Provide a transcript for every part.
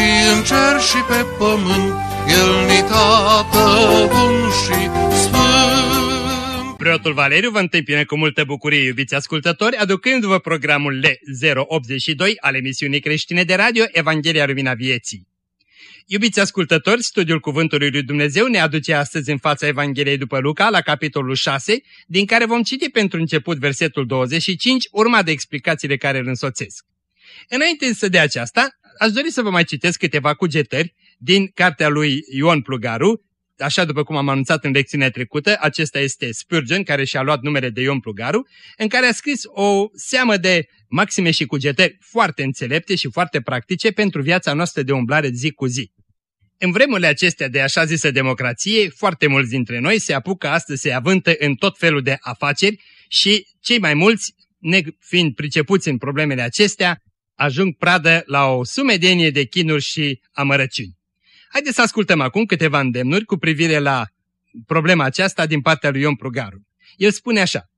și în cer și pe pământ, El ni tată bun și sfânt. Preotul Valeriu vă întâmpină cu multă bucurie, iubiți ascultători, aducându-vă programul L082 al emisiunii creștine de radio Evanghelia Lumina Vieții. Iubiți ascultători, studiul Cuvântului lui Dumnezeu ne aduce astăzi în fața Evangheliei după Luca, la capitolul 6, din care vom citi pentru început versetul 25, urma de explicațiile care îl însoțesc. Înainte să de aceasta, aș dori să vă mai citesc câteva cugetări din cartea lui Ion Plugaru, așa după cum am anunțat în lecțiunea trecută, acesta este Spurgeon, care și-a luat numele de Ion Plugaru, în care a scris o seamă de maxime și cugetări foarte înțelepte și foarte practice pentru viața noastră de umblare zi cu zi. În vremurile acestea de așa zisă democrație, foarte mulți dintre noi se apucă astăzi să avântă în tot felul de afaceri și cei mai mulți, fiind pricepuți în problemele acestea, ajung pradă la o sumedenie de chinuri și amărăciuni. Haideți să ascultăm acum câteva îndemnuri cu privire la problema aceasta din partea lui Ion Prugaru. El spune așa,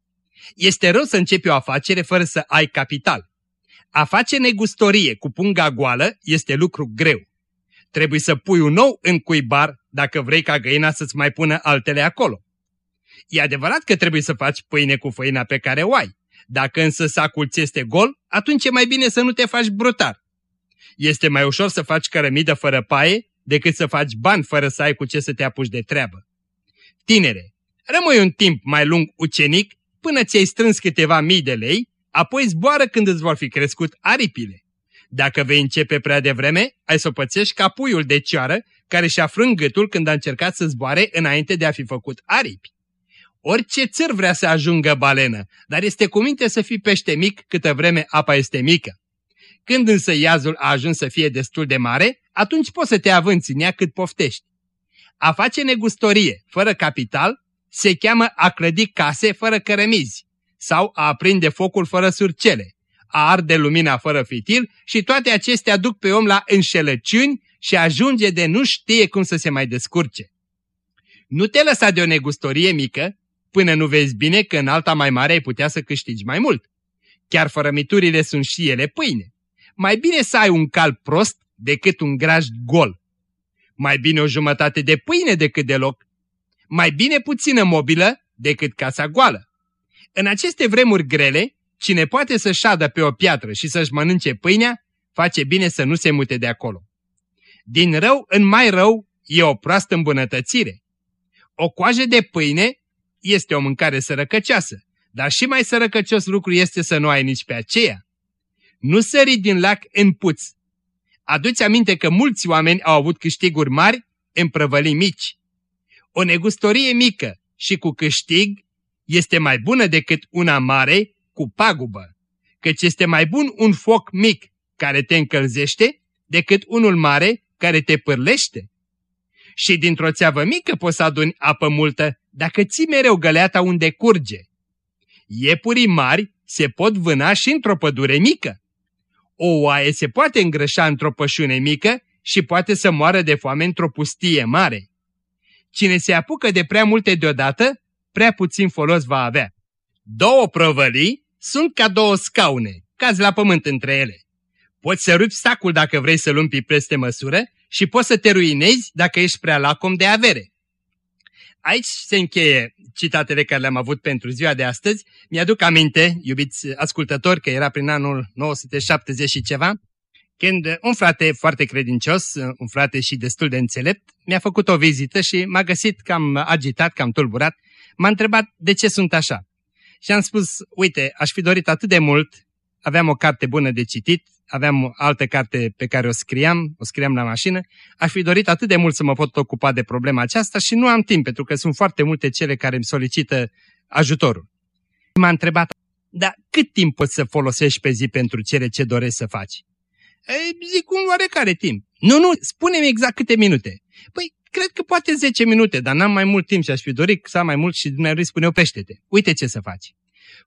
Este rău să începi o afacere fără să ai capital. A face negustorie cu punga goală este lucru greu. Trebuie să pui un nou în cuibar dacă vrei ca găina să-ți mai pună altele acolo. E adevărat că trebuie să faci pâine cu făina pe care o ai. Dacă însă sacul ți este gol, atunci e mai bine să nu te faci brutar. Este mai ușor să faci cărămidă fără paie decât să faci bani fără să ai cu ce să te apuci de treabă. Tinere, rămâi un timp mai lung ucenic până ți-ai strâns câteva mii de lei, apoi zboară când îți vor fi crescut aripile. Dacă vei începe prea devreme, ai să o pățești ca puiul de cioară care și-a frâng gâtul când a încercat să zboare înainte de a fi făcut aripi. Orice țăr vrea să ajungă balenă, dar este cu minte să fii pește mic câtă vreme apa este mică. Când însă iazul a ajuns să fie destul de mare, atunci poți să te avânți în ea cât poftești. A face negustorie, fără capital, se cheamă a clădi case fără cărămizi sau a aprinde focul fără surcele, a arde lumina fără fitil și toate acestea duc pe om la înșelăciuni și ajunge de nu știe cum să se mai descurce. Nu te lăsa de o negustorie mică, până nu vezi bine că în alta mai mare ai putea să câștigi mai mult. Chiar fărămiturile sunt și ele pâine. Mai bine să ai un cal prost decât un graj gol. Mai bine o jumătate de pâine decât deloc. Mai bine puțină mobilă decât casa goală. În aceste vremuri grele, cine poate să șadă pe o piatră și să-și mănânce pâinea, face bine să nu se mute de acolo. Din rău în mai rău e o proastă îmbunătățire. O coajă de pâine este o mâncare sărăcăcioasă, dar și mai sărăcăcios lucru este să nu ai nici pe aceea. Nu sări din lac în puț. Aduți aminte că mulți oameni au avut câștiguri mari în prăvălii mici. O negustorie mică și cu câștig este mai bună decât una mare cu pagubă, căci este mai bun un foc mic care te încălzește decât unul mare care te pârlește. Și dintr-o țeavă mică poți să aduni apă multă dacă ții mereu găleata unde curge. Iepurii mari se pot vâna și într-o pădure mică. O oaie se poate îngrășa într-o pășune mică și poate să moară de foame într-o pustie mare. Cine se apucă de prea multe deodată, prea puțin folos va avea. Două prăvălii sunt ca două scaune, cazi la pământ între ele. Poți să rupi sacul dacă vrei să-l umpi peste măsură și poți să te ruinezi dacă ești prea lacom de avere. Aici se încheie citatele care le-am avut pentru ziua de astăzi. Mi-aduc aminte, iubiți ascultători, că era prin anul 970 și ceva, când un frate foarte credincios, un frate și destul de înțelept, mi-a făcut o vizită și m-a găsit cam agitat, cam tulburat. M-a întrebat de ce sunt așa. Și am spus, uite, aș fi dorit atât de mult, aveam o carte bună de citit, aveam o altă carte pe care o scriam, o scriam la mașină, aș fi dorit atât de mult să mă pot ocupa de problema aceasta și nu am timp, pentru că sunt foarte multe cele care îmi solicită ajutorul. M-a întrebat, dar cât timp poți să folosești pe zi pentru cele ce dorești să faci? Ei, zic un oarecare timp. Nu, nu, spune-mi exact câte minute. Păi, cred că poate 10 minute, dar n-am mai mult timp și aș fi dorit să am mai mult și dumneavoastră spune oprește-te. Uite ce să faci.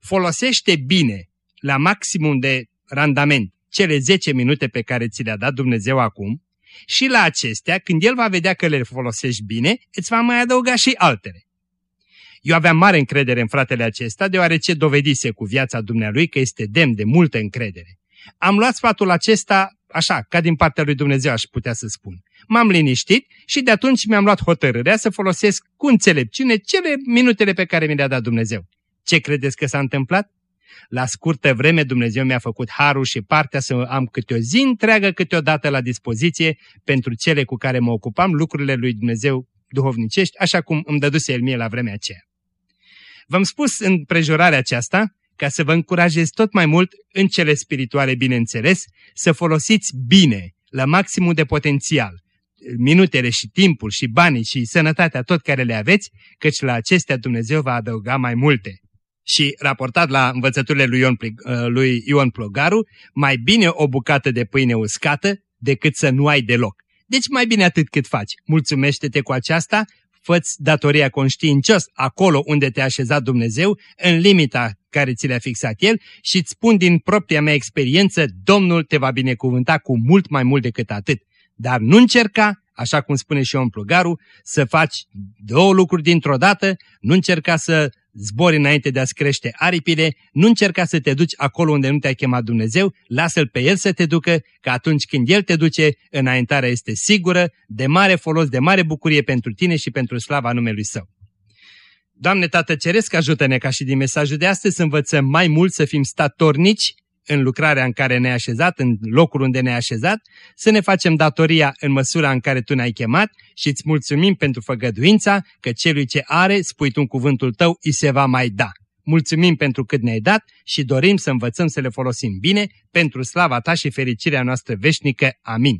Folosește bine, la maximum de randament, cele 10 minute pe care ți le-a dat Dumnezeu acum și la acestea, când El va vedea că le folosești bine, îți va mai adăuga și altele. Eu aveam mare încredere în fratele acesta, deoarece dovedise cu viața dumnealui că este demn de multă încredere. Am luat sfatul acesta așa, ca din partea lui Dumnezeu aș putea să spun. M-am liniștit și de atunci mi-am luat hotărârea să folosesc cu înțelepciune cele minutele pe care mi le-a dat Dumnezeu. Ce credeți că s-a întâmplat? La scurtă vreme Dumnezeu mi-a făcut harul și partea să am câte o zi întreagă câteodată la dispoziție pentru cele cu care mă ocupam, lucrurile lui Dumnezeu duhovnicești, așa cum îmi dăduse el mie la vremea aceea. V-am spus în prejurarea aceasta, ca să vă încurajez tot mai mult în cele spirituale, bineînțeles, să folosiți bine, la maximum de potențial, minutele și timpul și banii și sănătatea tot care le aveți, căci la acestea Dumnezeu va adăuga mai multe. Și raportat la învățăturile lui Ion, uh, lui Ion Plogaru, mai bine o bucată de pâine uscată decât să nu ai deloc. Deci mai bine atât cât faci. Mulțumește-te cu aceasta, făți datoria conștiincios acolo unde te-a așezat Dumnezeu, în limita care ți le-a fixat El și îți spun din propria mea experiență, Domnul te va binecuvânta cu mult mai mult decât atât. Dar nu încerca, așa cum spune și om plugaru, să faci două lucruri dintr-o dată, nu încerca să zbori înainte de a-ți crește aripile, nu încerca să te duci acolo unde nu te-a chemat Dumnezeu, lasă-L pe El să te ducă, că atunci când El te duce, înaintarea este sigură, de mare folos, de mare bucurie pentru tine și pentru slava numelui Său. Doamne Tată Ceresc, ajută-ne ca și din mesajul de astăzi să învățăm mai mult să fim statornici în lucrarea în care ne-ai așezat, în locul unde ne-ai așezat, să ne facem datoria în măsura în care Tu ne-ai chemat și îți mulțumim pentru făgăduința că celui ce are, spui Tu în cuvântul Tău, îi se va mai da. Mulțumim pentru cât ne-ai dat și dorim să învățăm să le folosim bine pentru slava Ta și fericirea noastră veșnică. Amin.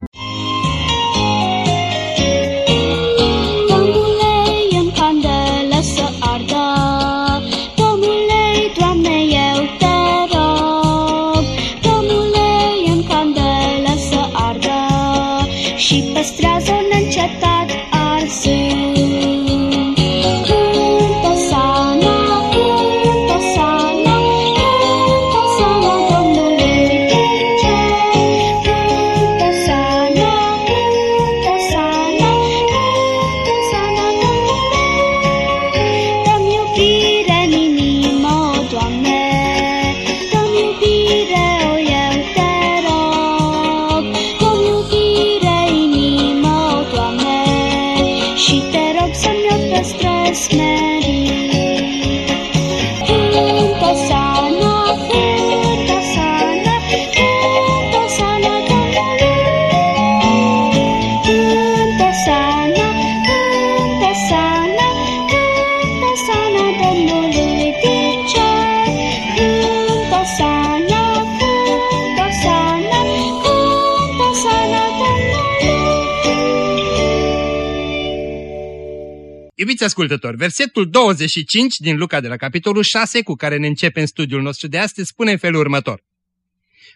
Iubiți ascultători, versetul 25 din Luca de la capitolul 6, cu care ne începem studiul nostru de astăzi, spune în felul următor.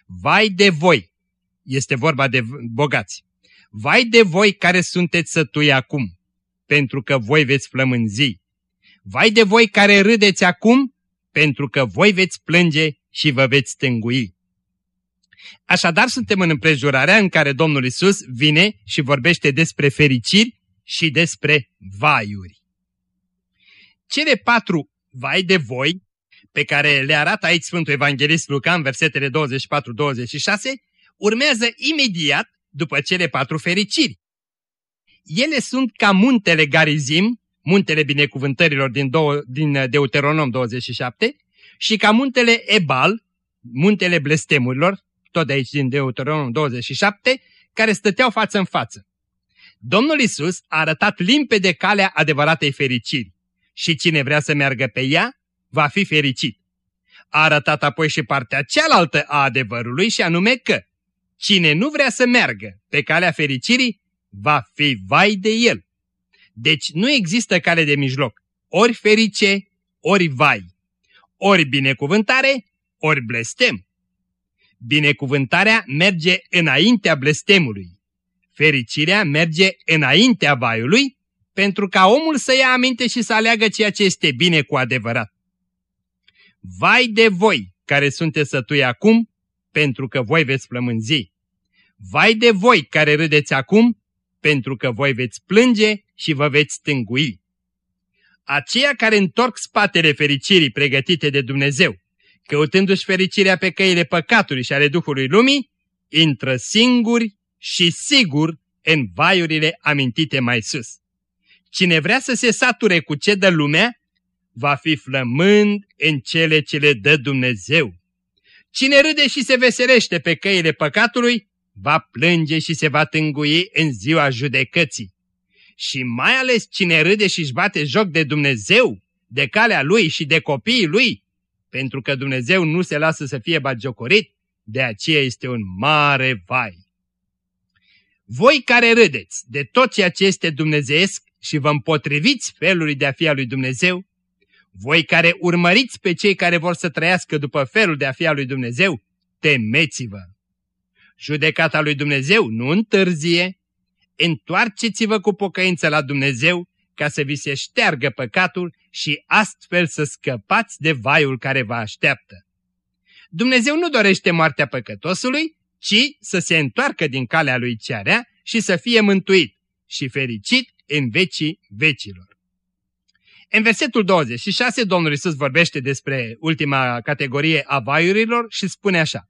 Vai de voi! Este vorba de bogați. Vai de voi care sunteți sătui acum, pentru că voi veți flămânzi. Vai de voi care râdeți acum, pentru că voi veți plânge și vă veți stângui. Așadar, suntem în împrejurarea în care Domnul Isus vine și vorbește despre fericiri și despre vaiuri. Cele patru vai de voi, pe care le arată aici Sfântul Evanghelist Luca în versetele 24-26, urmează imediat după cele patru fericiri. Ele sunt ca muntele Garizim, muntele binecuvântărilor din, două, din Deuteronom 27, și ca muntele Ebal, muntele blestemurilor, tot de aici din Deuteronom 27, care stăteau față în față. Domnul Isus a arătat limpede calea adevăratei fericiri și cine vrea să meargă pe ea va fi fericit. A arătat apoi și partea cealaltă a adevărului și anume că cine nu vrea să meargă pe calea fericirii va fi vai de el. Deci nu există cale de mijloc, ori ferice, ori vai, ori binecuvântare, ori blestem. Binecuvântarea merge înaintea blestemului Fericirea merge înaintea vaiului pentru ca omul să ia aminte și să aleagă ceea ce este bine cu adevărat. Vai de voi care sunteți sătui acum, pentru că voi veți flămânzi. Vai de voi care râdeți acum, pentru că voi veți plânge și vă veți stângui. Aceia care întorc spatele fericirii pregătite de Dumnezeu, căutându-și fericirea pe căile păcatului și ale Duhului Lumii, intră singuri și sigur în vaiurile amintite mai sus. Cine vrea să se sature cu ce dă lumea, va fi flămând în cele ce le dă Dumnezeu. Cine râde și se veselește pe căile păcatului, va plânge și se va tângui în ziua judecății. Și mai ales cine râde și își bate joc de Dumnezeu, de calea lui și de copiii lui, pentru că Dumnezeu nu se lasă să fie bagiocorit, de aceea este un mare vai. Voi care râdeți de tot ceea ce este dumnezeiesc și vă împotriviți felului de a fi al lui Dumnezeu, voi care urmăriți pe cei care vor să trăiască după felul de a fi al lui Dumnezeu, temeți-vă! Judecata lui Dumnezeu nu întârzie, întoarceți-vă cu pocăință la Dumnezeu ca să vi se șteargă păcatul și astfel să scăpați de vaiul care vă așteaptă. Dumnezeu nu dorește moartea păcătosului, ci să se întoarcă din calea lui cearea și să fie mântuit și fericit în vecii vecilor. În versetul 26, Domnul Isus vorbește despre ultima categorie a vaiurilor și spune așa.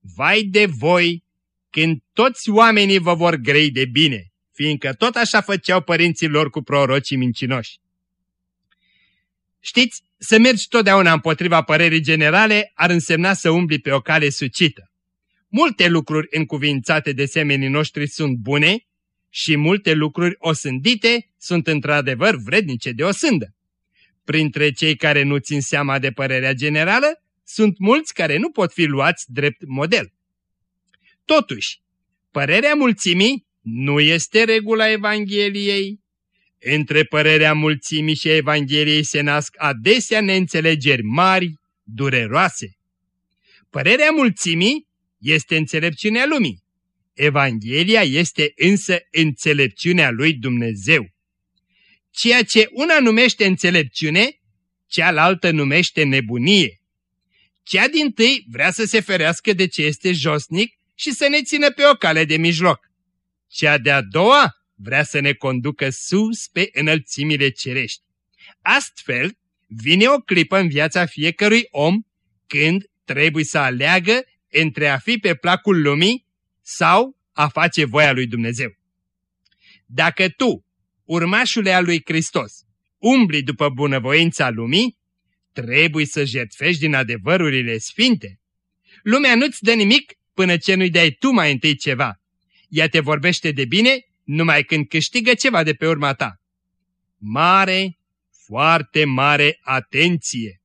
Vai de voi când toți oamenii vă vor grei de bine, fiindcă tot așa făceau părinții lor cu prorocii mincinoși. Știți, să mergi totdeauna împotriva părerii generale ar însemna să umbli pe o cale sucită. Multe lucruri încuvințate de semenii noștri sunt bune și multe lucruri osândite sunt într-adevăr vrednice de osândă. Printre cei care nu țin seama de părerea generală, sunt mulți care nu pot fi luați drept model. Totuși, părerea mulțimii nu este regula Evangheliei. Între părerea mulțimii și Evangheliei se nasc adesea neînțelegeri mari, dureroase. Părerea mulțimii este înțelepciunea lumii. Evanghelia este însă înțelepciunea lui Dumnezeu. Ceea ce una numește înțelepciune, cealaltă numește nebunie. Cea din tâi vrea să se ferească de ce este josnic și să ne țină pe o cale de mijloc. Cea de-a doua vrea să ne conducă sus pe înălțimile cerești. Astfel, vine o clipă în viața fiecărui om când trebuie să aleagă între a fi pe placul lumii sau a face voia lui Dumnezeu. Dacă tu, urmașule al lui Hristos, umbli după bunăvoința lumii, trebuie să jertfești din adevărurile sfinte. Lumea nu-ți dă nimic până ce nu-i dai tu mai întâi ceva. Ea te vorbește de bine numai când câștigă ceva de pe urma ta. Mare, foarte mare atenție!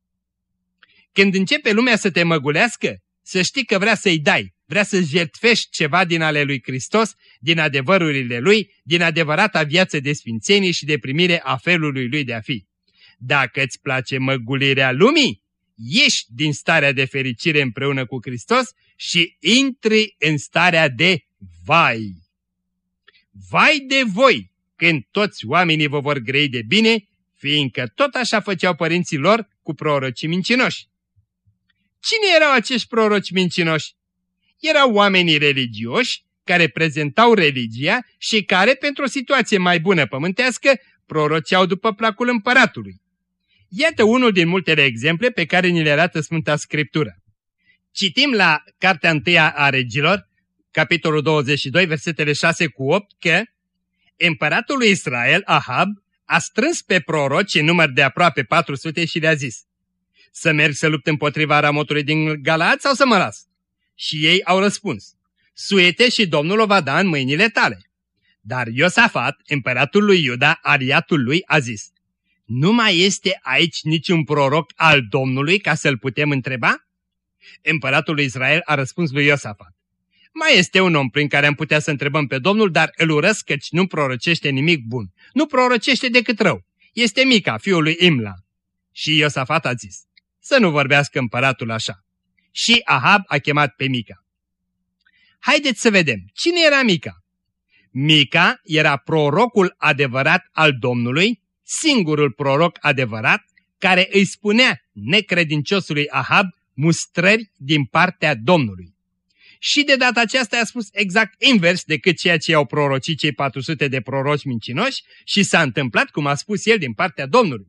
Când începe lumea să te măgulească, să știi că vrea să-i dai, vrea să jertfești ceva din ale lui Hristos, din adevărurile lui, din adevărata viață de sfințenie și de primire a felului lui de a fi. Dacă îți place măgulirea lumii, ieși din starea de fericire împreună cu Hristos și intri în starea de vai. Vai de voi când toți oamenii vă vor grei de bine, fiindcă tot așa făceau părinții lor cu prorocii mincinoși. Cine erau acești proroci mincinoși? Erau oamenii religioși care prezentau religia și care, pentru o situație mai bună pământească, proroceau după placul împăratului. Iată unul din multele exemple pe care ni le arată Sfânta Scriptură. Citim la Cartea 1 a Regilor, capitolul 22, versetele 6 cu 8, că împăratul lui Israel, Ahab, a strâns pe proroci în număr de aproape 400 și le-a zis Să merg să lupt împotriva ramotului din Galaad sau să mă las? Și ei au răspuns Suete și Domnul o va da în mâinile tale. Dar Iosafat, împăratul lui Iuda, aliatul lui, a zis Nu mai este aici niciun proroc al Domnului ca să-l putem întreba? Împăratul lui Israel a răspuns lui Iosafat mai este un om prin care am putea să întrebăm pe Domnul, dar îl urăsc căci nu prorocește nimic bun. Nu prorocește decât rău. Este Mica, fiul lui Imla. Și Iosafat a zis, să nu vorbească împăratul așa. Și Ahab a chemat pe Mica. Haideți să vedem, cine era Mica? Mica era prorocul adevărat al Domnului, singurul proroc adevărat, care îi spunea necredinciosului Ahab mustrări din partea Domnului. Și de data aceasta a spus exact invers decât ceea ce au prorocit cei 400 de proroci mincinoși și s-a întâmplat cum a spus el din partea Domnului.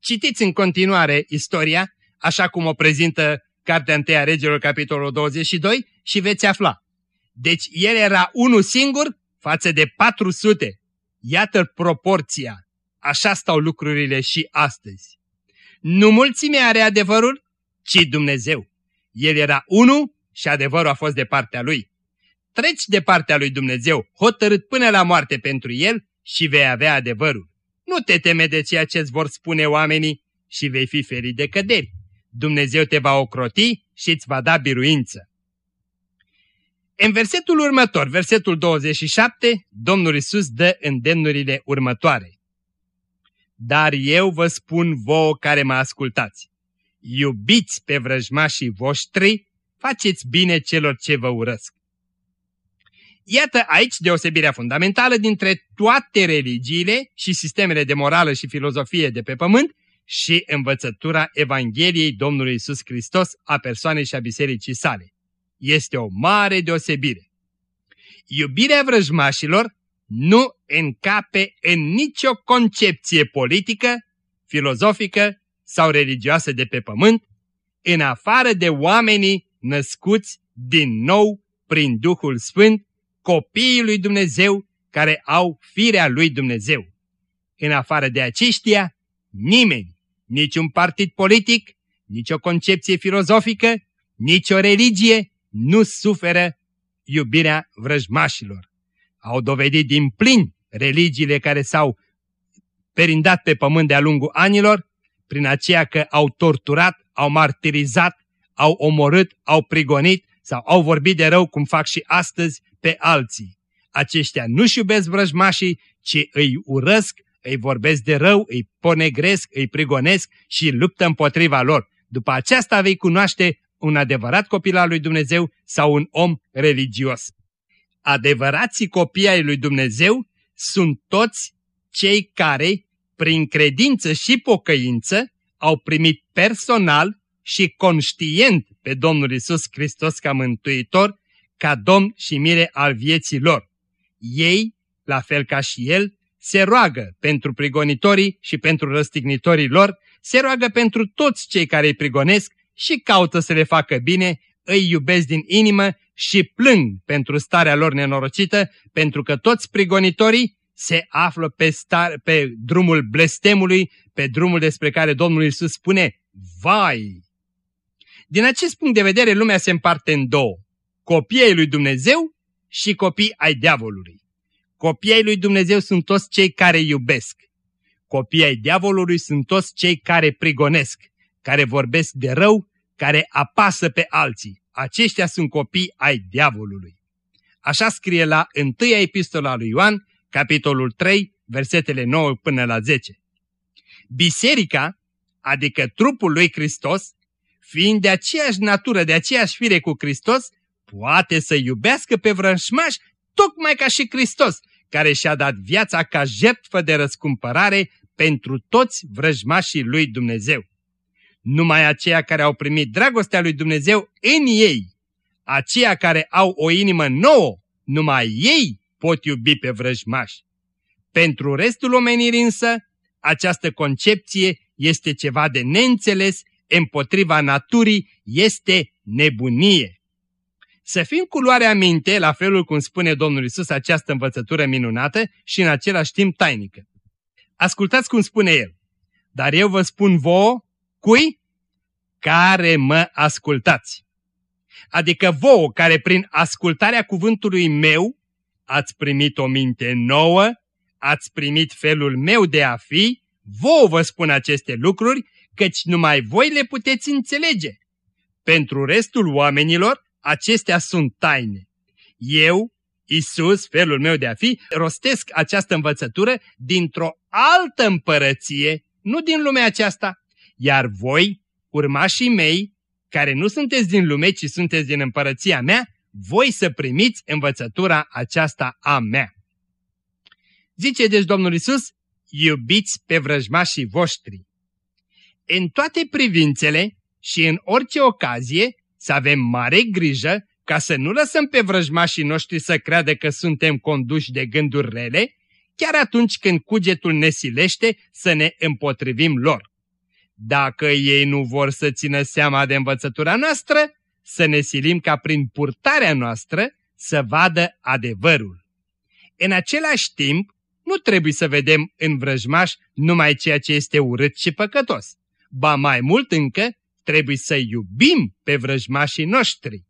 Citiți în continuare istoria, așa cum o prezintă Cartea 1 a Regilor, capitolul 22, și veți afla. Deci el era unul singur față de 400. Iată proporția. Așa stau lucrurile și astăzi. Nu mulțimea are adevărul, ci Dumnezeu. El era unul și adevărul a fost de partea lui. Treci de partea lui Dumnezeu, hotărât până la moarte pentru el și vei avea adevărul. Nu te teme de ceea ce îți vor spune oamenii și vei fi ferit de căderi. Dumnezeu te va ocroti și îți va da biruință. În versetul următor, versetul 27, Domnul Isus dă îndemnurile următoare. Dar eu vă spun vouă care mă ascultați. Iubiți pe vrăjmașii voștri, faceți bine celor ce vă urăsc. Iată aici deosebirea fundamentală dintre toate religiile și sistemele de morală și filozofie de pe pământ și învățătura Evangheliei Domnului Isus Hristos a persoanei și a bisericii sale. Este o mare deosebire. Iubirea vrăjmașilor nu încape în nicio concepție politică, filozofică sau religioasă de pe pământ, în afară de oamenii născuți din nou prin Duhul Sfânt, copiii lui Dumnezeu care au firea lui Dumnezeu. În afară de aceștia, nimeni, niciun partid politic, nicio concepție filozofică, nicio religie nu suferă iubirea vrăjmașilor. Au dovedit din plin religiile care s-au perindat pe pământ de-a lungul anilor, prin aceea că au torturat, au martirizat, au omorât, au prigonit sau au vorbit de rău, cum fac și astăzi, pe alții. Aceștia nu-și iubesc vrăjmașii, ci îi urăsc, îi vorbesc de rău, îi ponegresc, îi prigonesc și luptă împotriva lor. După aceasta vei cunoaște un adevărat copil al lui Dumnezeu sau un om religios. Adevărații copii ai lui Dumnezeu sunt toți cei care, prin credință și pocăință, au primit personal și conștient pe Domnul Isus Hristos ca mântuitor, ca Domn și mire al vieții lor. Ei, la fel ca și El, se roagă pentru prigonitorii și pentru răstignitorii lor, se roagă pentru toți cei care îi prigonesc și caută să le facă bine, îi iubesc din inimă și plâng pentru starea lor nenorocită, pentru că toți prigonitorii se află pe, star, pe drumul blestemului, pe drumul despre care Domnul Iisus spune, vai! Din acest punct de vedere, lumea se împarte în două, copii ai lui Dumnezeu și copii ai diavolului. Copiii ai lui Dumnezeu sunt toți cei care iubesc. Copiii ai diavolului sunt toți cei care prigonesc, care vorbesc de rău, care apasă pe alții. Aceștia sunt copii ai diavolului. Așa scrie la 1 epistola lui Ioan, capitolul 3, versetele 9 până la 10. Biserica, adică trupul lui Hristos, fiind de aceeași natură, de aceeași fire cu Hristos, poate să iubească pe vrășmași tocmai ca și Hristos, care și-a dat viața ca jertfă de răscumpărare pentru toți vrăjmașii lui Dumnezeu. Numai aceia care au primit dragostea lui Dumnezeu în ei, aceia care au o inimă nouă, numai ei pot iubi pe vrăjmași. Pentru restul omenirii însă, această concepție este ceva de neînțeles, împotriva naturii este nebunie. Să fim cu luarea minte, la felul cum spune Domnul Isus această învățătură minunată și în același timp tainică. Ascultați cum spune El. Dar eu vă spun vouă, cui? Care mă ascultați. Adică vouă care prin ascultarea cuvântului meu ați primit o minte nouă, ați primit felul meu de a fi, vouă vă spun aceste lucruri, căci numai voi le puteți înțelege. Pentru restul oamenilor, acestea sunt taine. Eu, Isus, felul meu de a fi, rostesc această învățătură dintr-o altă împărăție, nu din lumea aceasta. Iar voi, urmașii mei, care nu sunteți din lume, ci sunteți din împărăția mea, voi să primiți învățătura aceasta a mea. Zice deci Domnul Isus, iubiți pe vrăjmașii voștri. În toate privințele și în orice ocazie să avem mare grijă ca să nu lăsăm pe vrăjmașii noștri să creadă că suntem conduși de gânduri rele, chiar atunci când cugetul ne silește să ne împotrivim lor. Dacă ei nu vor să țină seama de învățătura noastră, să ne silim ca prin purtarea noastră să vadă adevărul. În același timp, nu trebuie să vedem în vrăjmaș numai ceea ce este urât și păcătos. Ba mai mult încă, trebuie să iubim pe vrăjmașii noștri.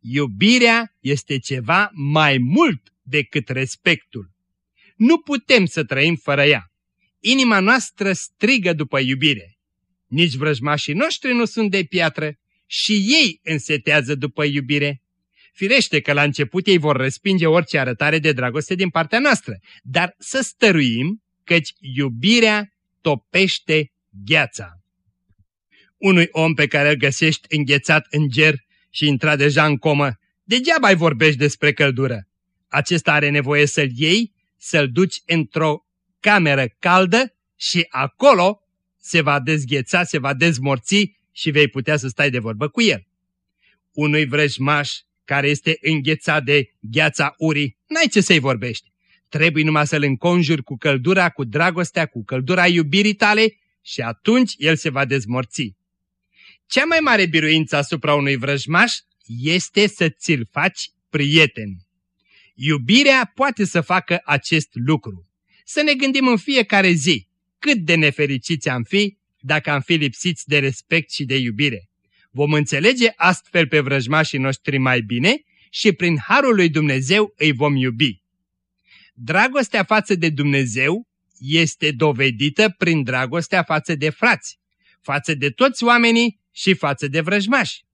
Iubirea este ceva mai mult decât respectul. Nu putem să trăim fără ea. Inima noastră strigă după iubire. Nici vrăjmașii noștri nu sunt de piatră și ei însetează după iubire. Firește că la început ei vor respinge orice arătare de dragoste din partea noastră, dar să stăruim căci iubirea topește gheața. Unui om pe care îl găsești înghețat în ger și intrat deja în comă, degeaba ai vorbești despre căldură. Acesta are nevoie să-l iei, să-l duci într-o cameră caldă și acolo se va dezgheța, se va dezmorți și vei putea să stai de vorbă cu el. Unui vrăjmaș care este înghețat de gheața urii, n-ai ce să-i vorbești. Trebuie numai să-l înconjuri cu căldura, cu dragostea, cu căldura iubirii tale și atunci el se va dezmorți. Cea mai mare biruință asupra unui vrăjmaș este să ți-l faci prieten. Iubirea poate să facă acest lucru. Să ne gândim în fiecare zi cât de nefericiți am fi dacă am fi lipsiți de respect și de iubire. Vom înțelege astfel pe vrăjmașii noștri mai bine și prin Harul lui Dumnezeu îi vom iubi. Dragostea față de Dumnezeu este dovedită prin dragostea față de frați, față de toți oamenii și față de vrăjmași.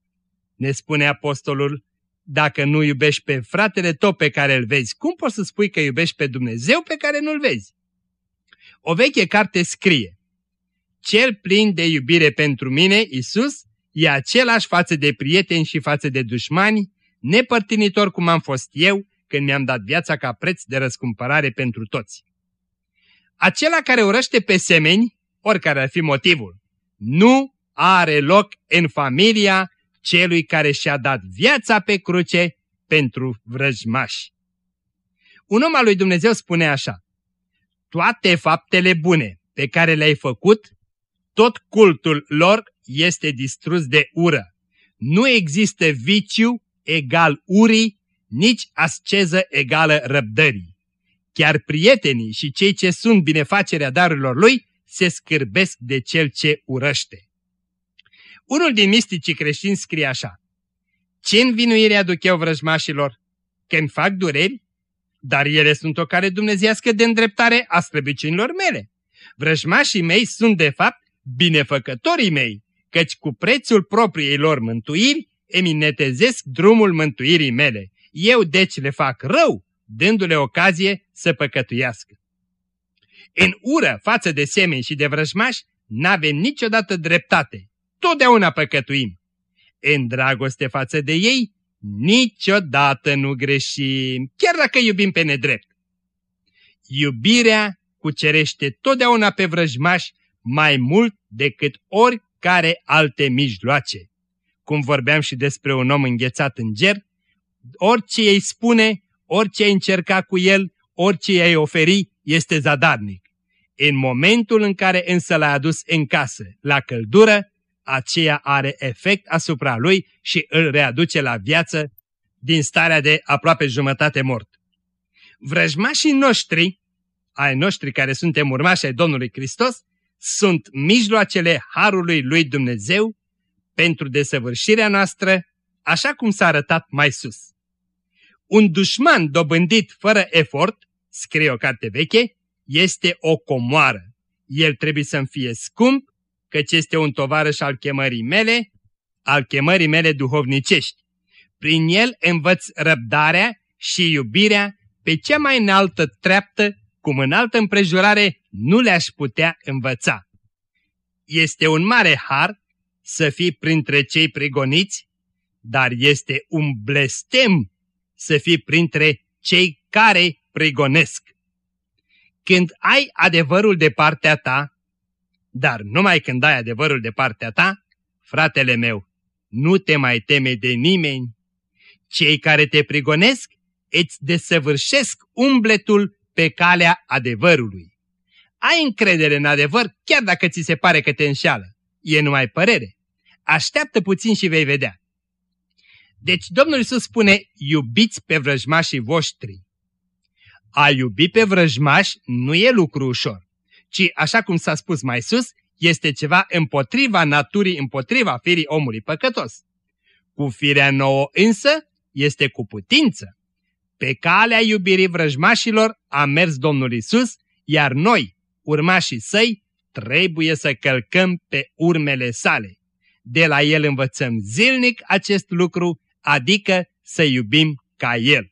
Ne spune apostolul, dacă nu iubești pe fratele tău pe care îl vezi, cum poți să spui că iubești pe Dumnezeu pe care nu-l vezi? O veche carte scrie, Cel plin de iubire pentru mine, Isus, e același față de prieteni și față de dușmani, nepărtinitor cum am fost eu când mi-am dat viața ca preț de răscumpărare pentru toți. Acela care urăște pe semeni, oricare ar fi motivul, nu are loc în familia celui care și-a dat viața pe cruce pentru vrăjmași. Un om al lui Dumnezeu spune așa, toate faptele bune pe care le-ai făcut, tot cultul lor este distrus de ură. Nu există viciu egal urii, nici asceză egală răbdării. Chiar prietenii și cei ce sunt binefacerea darurilor lui se scârbesc de cel ce urăște. Unul din misticii creștini scrie așa, Ce învinuire aduc eu vrăjmașilor? Când fac dureri? Dar ele sunt o care dumnezească de îndreptare a slăbiciunilor mele. Vrăjmașii mei sunt de fapt binefăcătorii mei, căci cu prețul propriei lor mântuiri îmi netezesc drumul mântuirii mele. Eu deci le fac rău, dându-le ocazie să păcătuiască. În ură față de semeni și de vrăjmași, n-avem niciodată dreptate, totdeauna păcătuim. În dragoste față de ei, niciodată nu greșim, chiar dacă iubim pe nedrept. Iubirea cucerește totdeauna pe vrăjmași mai mult decât oricare alte mijloace. Cum vorbeam și despre un om înghețat în ger, orice ei spune, orice ai încerca cu el, orice ai oferi, este zadarnic. În momentul în care însă l-a adus în casă, la căldură, aceea are efect asupra lui și îl readuce la viață din starea de aproape jumătate mort. Vrăjmașii noștri, ai noștri care suntem urmași ai Domnului Hristos, sunt mijloacele Harului lui Dumnezeu pentru desăvârșirea noastră, așa cum s-a arătat mai sus. Un dușman dobândit fără efort, scrie o carte veche, este o comoară. El trebuie să-mi fie scump căci este un tovarăș al chemării mele, al chemării mele duhovnicești. Prin el învăț răbdarea și iubirea pe cea mai înaltă treaptă, cum în altă împrejurare nu le-aș putea învăța. Este un mare har să fii printre cei prigoniți, dar este un blestem să fii printre cei care prigonesc. Când ai adevărul de partea ta, dar numai când ai adevărul de partea ta, fratele meu, nu te mai teme de nimeni. Cei care te prigonesc îți desăvârșesc umbletul pe calea adevărului. Ai încredere în adevăr chiar dacă ți se pare că te înșeală. E numai părere. Așteaptă puțin și vei vedea. Deci Domnul Iisus spune, iubiți pe vrăjmașii voștri. A iubi pe vrăjmaș nu e lucru ușor, ci, așa cum s-a spus mai sus, este ceva împotriva naturii, împotriva firii omului păcătos. Cu firea nouă însă este cu putință. Pe calea iubirii vrăjmașilor a mers Domnul Isus, iar noi, urmașii săi, trebuie să călcăm pe urmele sale. De la el învățăm zilnic acest lucru, adică să iubim ca el.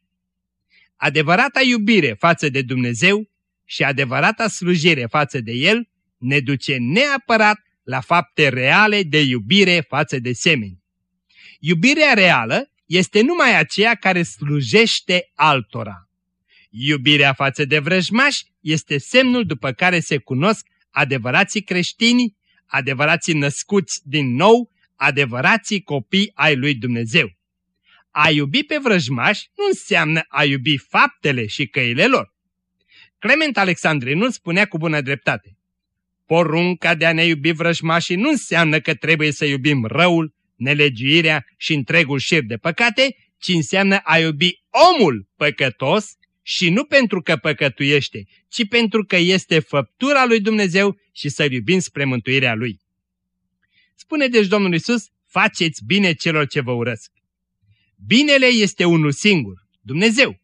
Adevărata iubire față de Dumnezeu și adevărata slujire față de El ne duce neapărat la fapte reale de iubire față de semeni. Iubirea reală este numai aceea care slujește altora. Iubirea față de vrăjmași este semnul după care se cunosc adevărații creștini, adevărații născuți din nou, adevărații copii ai lui Dumnezeu. A iubi pe vrăjmași nu înseamnă a iubi faptele și căile lor. Clement Alexandrinul spunea cu bună dreptate. Porunca de a ne iubi vrăjmașii nu înseamnă că trebuie să iubim răul, nelegiuirea și întregul șir de păcate, ci înseamnă a iubi omul păcătos și nu pentru că păcătuiește, ci pentru că este făptura lui Dumnezeu și să-L iubim spre mântuirea Lui. Spune deci Domnul Isus, faceți bine celor ce vă urăsc. Binele este unul singur, Dumnezeu.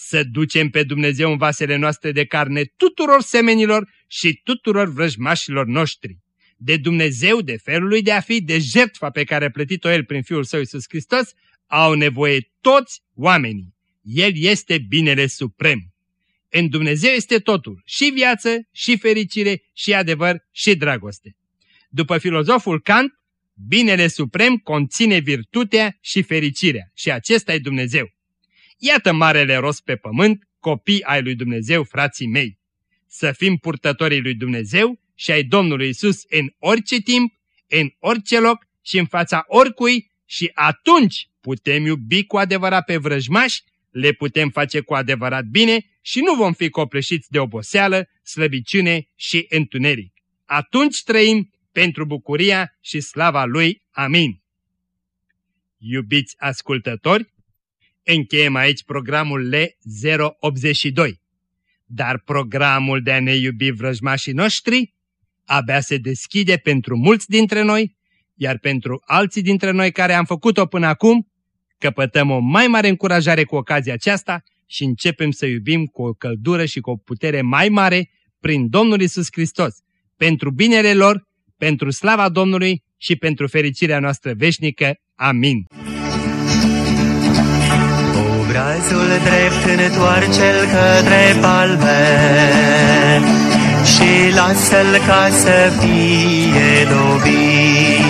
Să ducem pe Dumnezeu în vasele noastre de carne tuturor semenilor și tuturor vrăjmașilor noștri. De Dumnezeu, de felul lui de a fi, de jertfa pe care a plătit-o El prin Fiul Său Iisus Hristos, au nevoie toți oamenii. El este binele suprem. În Dumnezeu este totul, și viață, și fericire, și adevăr, și dragoste. După filozoful Kant, binele suprem conține virtutea și fericirea și acesta e Dumnezeu. Iată marele rost pe pământ, copii ai lui Dumnezeu, frații mei. Să fim purtătorii lui Dumnezeu și ai Domnului Isus în orice timp, în orice loc și în fața oricui și atunci putem iubi cu adevărat pe vrăjmași, le putem face cu adevărat bine și nu vom fi copleșiți de oboseală, slăbiciune și întuneric. Atunci trăim pentru bucuria și slava Lui. Amin. Iubiți ascultători, încheiem aici programul L082. Dar programul de a ne iubi vrăjmașii noștri abia se deschide pentru mulți dintre noi, iar pentru alții dintre noi care am făcut-o până acum, căpătăm o mai mare încurajare cu ocazia aceasta și începem să iubim cu o căldură și cu o putere mai mare prin Domnul Isus Hristos, pentru binele lor, pentru slava Domnului și pentru fericirea noastră veșnică. Amin. Obrazul drept întoarce-l către palme și lasă-l ca să fie dobit.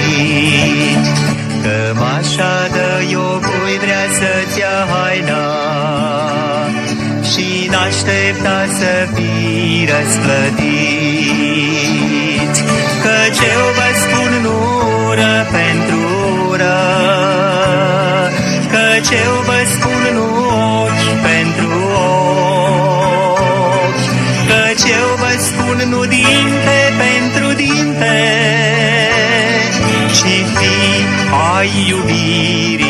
Cămașa de iocui vrea să-ți ia haina și n-aștepta să fii răsplătit. Căci eu vă spun nu ură pentru ură, căci eu vă spun nu dinte pentru dinte, ci fi ai iubirii